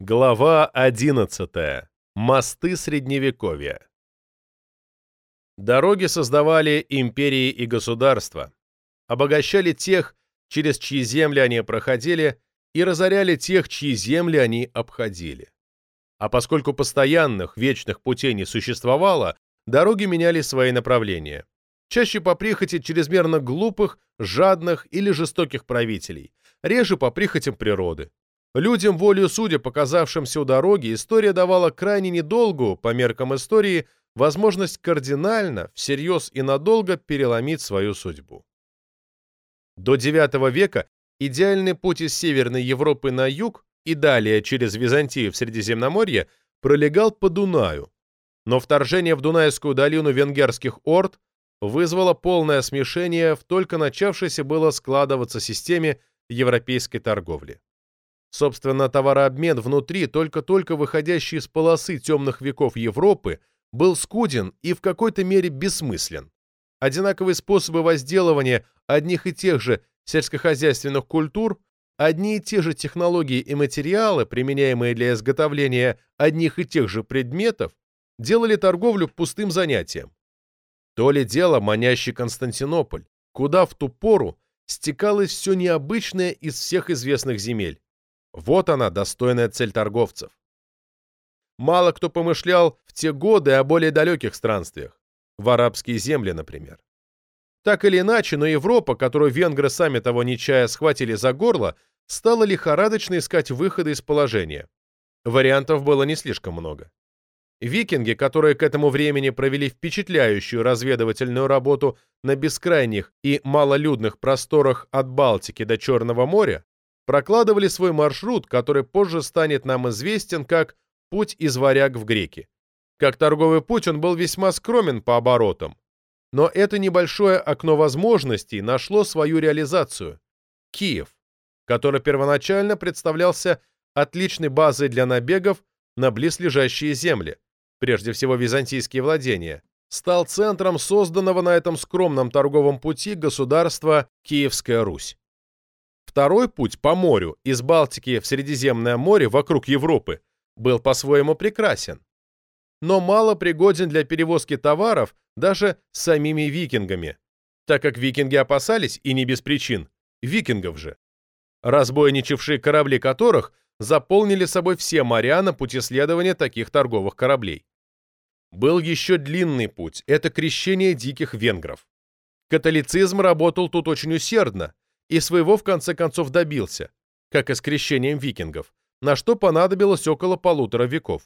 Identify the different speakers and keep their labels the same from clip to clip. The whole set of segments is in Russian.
Speaker 1: Глава 11. Мосты Средневековья. Дороги создавали империи и государства, обогащали тех, через чьи земли они проходили, и разоряли тех, чьи земли они обходили. А поскольку постоянных, вечных путей не существовало, дороги меняли свои направления. Чаще по прихоти чрезмерно глупых, жадных или жестоких правителей, реже по прихотям природы. Людям, волею судя, показавшимся у дороги, история давала крайне недолгую, по меркам истории, возможность кардинально, всерьез и надолго переломить свою судьбу. До IX века идеальный путь из Северной Европы на юг и далее через Византию в Средиземноморье пролегал по Дунаю, но вторжение в Дунайскую долину венгерских орд вызвало полное смешение в только начавшейся было складываться системе европейской торговли. Собственно, товарообмен внутри, только-только выходящий из полосы темных веков Европы, был скуден и в какой-то мере бессмыслен. Одинаковые способы возделывания одних и тех же сельскохозяйственных культур, одни и те же технологии и материалы, применяемые для изготовления одних и тех же предметов, делали торговлю пустым занятием. То ли дело манящий Константинополь, куда в ту пору стекалось все необычное из всех известных земель. Вот она, достойная цель торговцев. Мало кто помышлял в те годы о более далеких странствиях, в арабские земли, например. Так или иначе, но Европа, которую венгры сами того не чая схватили за горло, стала лихорадочно искать выхода из положения. Вариантов было не слишком много. Викинги, которые к этому времени провели впечатляющую разведывательную работу на бескрайних и малолюдных просторах от Балтики до Черного моря, прокладывали свой маршрут, который позже станет нам известен как «Путь из варяг в греки». Как торговый путь он был весьма скромен по оборотам. Но это небольшое окно возможностей нашло свою реализацию. Киев, который первоначально представлялся отличной базой для набегов на близлежащие земли, прежде всего византийские владения, стал центром созданного на этом скромном торговом пути государства Киевская Русь. Второй путь по морю из Балтики в Средиземное море вокруг Европы был по-своему прекрасен, но мало пригоден для перевозки товаров даже самими викингами, так как викинги опасались, и не без причин, викингов же, разбойничавшие корабли которых заполнили собой все моря на пути следования таких торговых кораблей. Был еще длинный путь – это крещение диких венгров. Католицизм работал тут очень усердно, и своего в конце концов добился, как и с крещением викингов, на что понадобилось около полутора веков.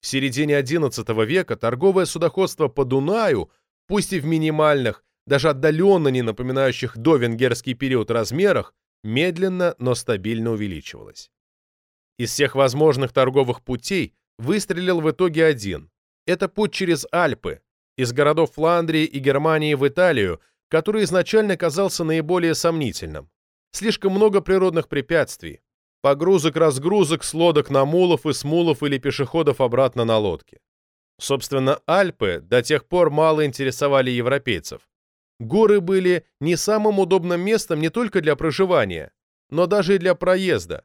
Speaker 1: В середине XI века торговое судоходство по Дунаю, пусть и в минимальных, даже отдаленно не напоминающих до венгерский период размерах, медленно, но стабильно увеличивалось. Из всех возможных торговых путей выстрелил в итоге один. Это путь через Альпы, из городов Фландрии и Германии в Италию, который изначально казался наиболее сомнительным. Слишком много природных препятствий. Погрузок-разгрузок с лодок на мулов и с мулов или пешеходов обратно на лодке. Собственно, Альпы до тех пор мало интересовали европейцев. Горы были не самым удобным местом не только для проживания, но даже и для проезда.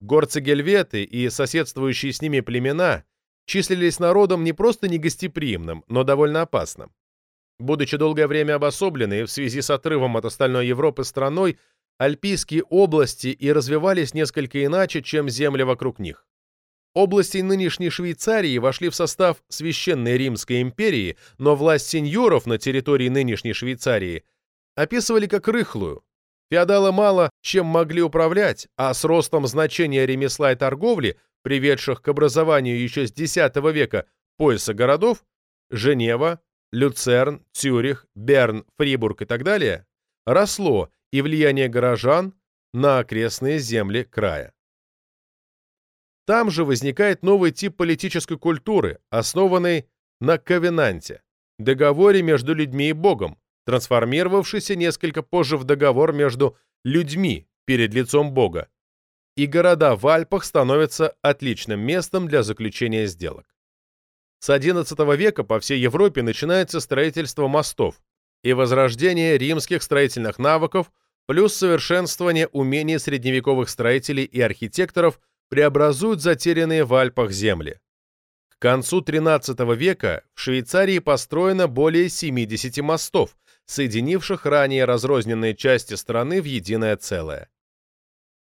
Speaker 1: Горцы-гельветы и соседствующие с ними племена числились народом не просто негостеприимным, но довольно опасным. Будучи долгое время обособленной в связи с отрывом от остальной Европы страной, Альпийские области и развивались несколько иначе, чем земли вокруг них. Области нынешней Швейцарии вошли в состав Священной Римской империи, но власть сеньоров на территории нынешней Швейцарии описывали как рыхлую. Феодалы мало чем могли управлять, а с ростом значения ремесла и торговли, приведших к образованию еще с X века пояса городов, Женева, Люцерн, Цюрих, Берн, Фрибург и так далее, росло и влияние горожан на окрестные земли края. Там же возникает новый тип политической культуры, основанный на ковенанте, договоре между людьми и Богом, трансформировавшийся несколько позже в договор между людьми перед лицом Бога. И города в Альпах становятся отличным местом для заключения сделок. С XI века по всей Европе начинается строительство мостов и возрождение римских строительных навыков плюс совершенствование умений средневековых строителей и архитекторов преобразуют затерянные в Альпах земли. К концу XIII века в Швейцарии построено более 70 мостов, соединивших ранее разрозненные части страны в единое целое.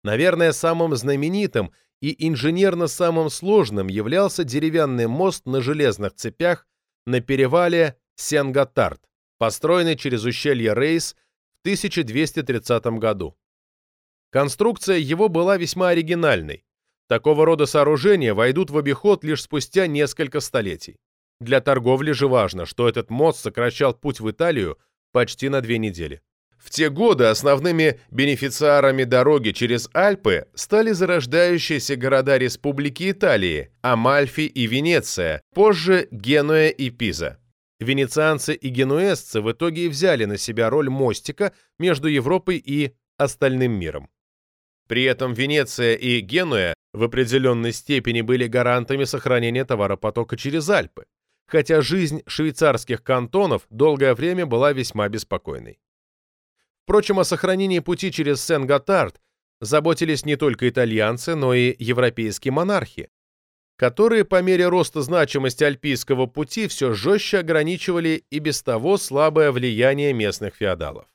Speaker 1: Наверное, самым знаменитым и инженерно самым сложным являлся деревянный мост на железных цепях на перевале Сен-Готард, построенный через ущелье Рейс в 1230 году. Конструкция его была весьма оригинальной. Такого рода сооружения войдут в обиход лишь спустя несколько столетий. Для торговли же важно, что этот мост сокращал путь в Италию почти на две недели. В те годы основными бенефициарами дороги через Альпы стали зарождающиеся города Республики Италии, Амальфи и Венеция, позже Генуя и Пиза. Венецианцы и генуэзцы в итоге взяли на себя роль мостика между Европой и остальным миром. При этом Венеция и Генуя в определенной степени были гарантами сохранения товаропотока через Альпы, хотя жизнь швейцарских кантонов долгое время была весьма беспокойной. Впрочем, о сохранении пути через Сен-Готард заботились не только итальянцы, но и европейские монархи, которые по мере роста значимости альпийского пути все жестче ограничивали и без того слабое влияние местных феодалов.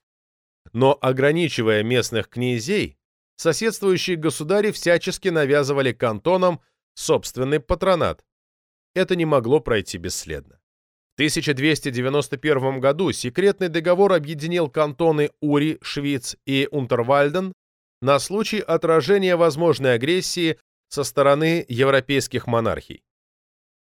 Speaker 1: Но ограничивая местных князей, соседствующие государи всячески навязывали кантонам собственный патронат. Это не могло пройти бесследно. 1291 году секретный договор объединил кантоны Ури, Швиц и Унтервальден на случай отражения возможной агрессии со стороны европейских монархий.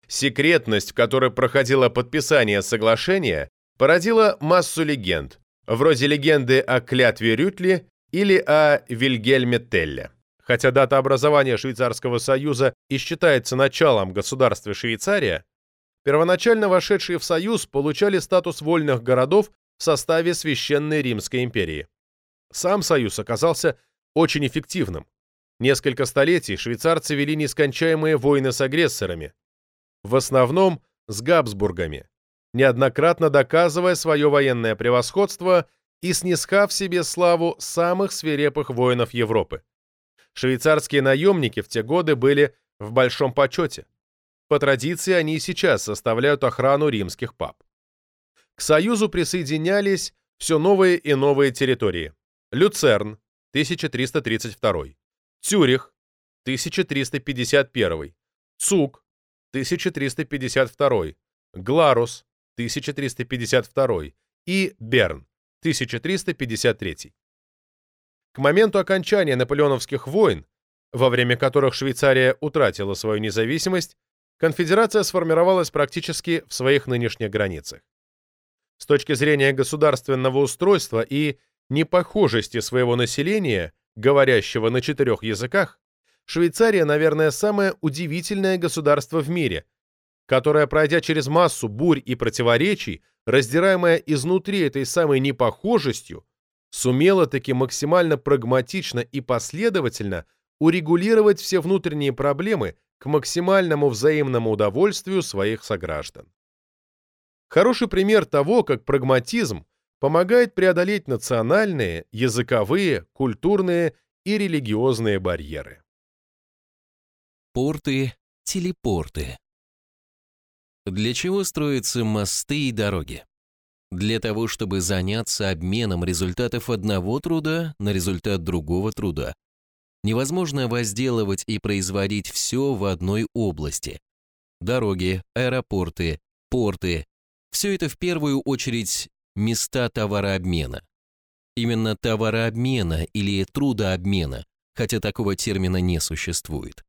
Speaker 1: Секретность, в которой проходило подписание соглашения, породила массу легенд, вроде легенды о клятве Рютли или о Вильгельме Телле. Хотя дата образования Швейцарского союза и считается началом государства Швейцария, первоначально вошедшие в Союз получали статус вольных городов в составе Священной Римской империи. Сам Союз оказался очень эффективным. Несколько столетий швейцарцы вели нескончаемые войны с агрессорами, в основном с Габсбургами, неоднократно доказывая свое военное превосходство и снискав себе славу самых свирепых воинов Европы. Швейцарские наемники в те годы были в большом почете. По традиции они и сейчас составляют охрану римских пап. К Союзу присоединялись все новые и новые территории. Люцерн, 1332. Цюрих, 1351. Цук, 1352. Гларус, 1352. И Берн, 1353. К моменту окончания наполеоновских войн, во время которых Швейцария утратила свою независимость, конфедерация сформировалась практически в своих нынешних границах. С точки зрения государственного устройства и непохожести своего населения, говорящего на четырех языках, Швейцария, наверное, самое удивительное государство в мире, которое, пройдя через массу бурь и противоречий, раздираемое изнутри этой самой непохожестью, сумело таки максимально прагматично и последовательно урегулировать все внутренние проблемы, к максимальному взаимному удовольствию своих сограждан. Хороший пример того, как прагматизм помогает преодолеть национальные, языковые, культурные и религиозные барьеры.
Speaker 2: Порты, телепорты. Для чего строятся мосты и дороги? Для того, чтобы заняться обменом результатов одного труда на результат другого труда, невозможно возделывать и производить все в одной области. Дороги, аэропорты, порты – все это в первую очередь места товарообмена. Именно товарообмена или трудообмена, хотя такого термина не существует.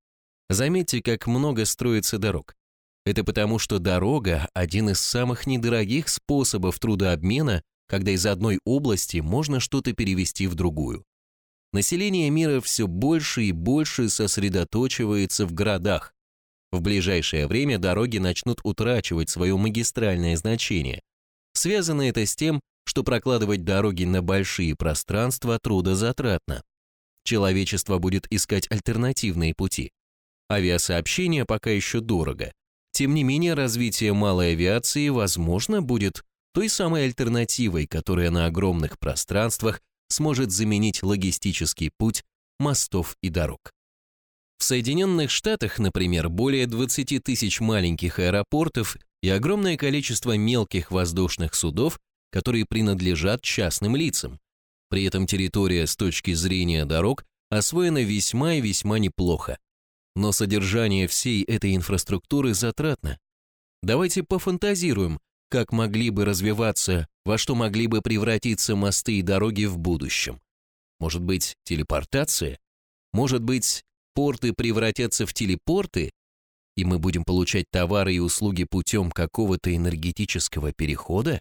Speaker 2: Заметьте, как много строится дорог. Это потому, что дорога – один из самых недорогих способов трудообмена, когда из одной области можно что-то перевести в другую. Население мира все больше и больше сосредоточивается в городах. В ближайшее время дороги начнут утрачивать свое магистральное значение. Связано это с тем, что прокладывать дороги на большие пространства трудозатратно. Человечество будет искать альтернативные пути. Авиасообщение пока еще дорого. Тем не менее, развитие малой авиации, возможно, будет той самой альтернативой, которая на огромных пространствах сможет заменить логистический путь мостов и дорог. В Соединенных Штатах, например, более 20 тысяч маленьких аэропортов и огромное количество мелких воздушных судов, которые принадлежат частным лицам. При этом территория с точки зрения дорог освоена весьма и весьма неплохо. Но содержание всей этой инфраструктуры затратно. Давайте пофантазируем, как могли бы развиваться, во что могли бы превратиться мосты и дороги в будущем. Может быть, телепортация? Может быть, порты превратятся в телепорты, и мы будем получать товары и услуги путем какого-то энергетического перехода?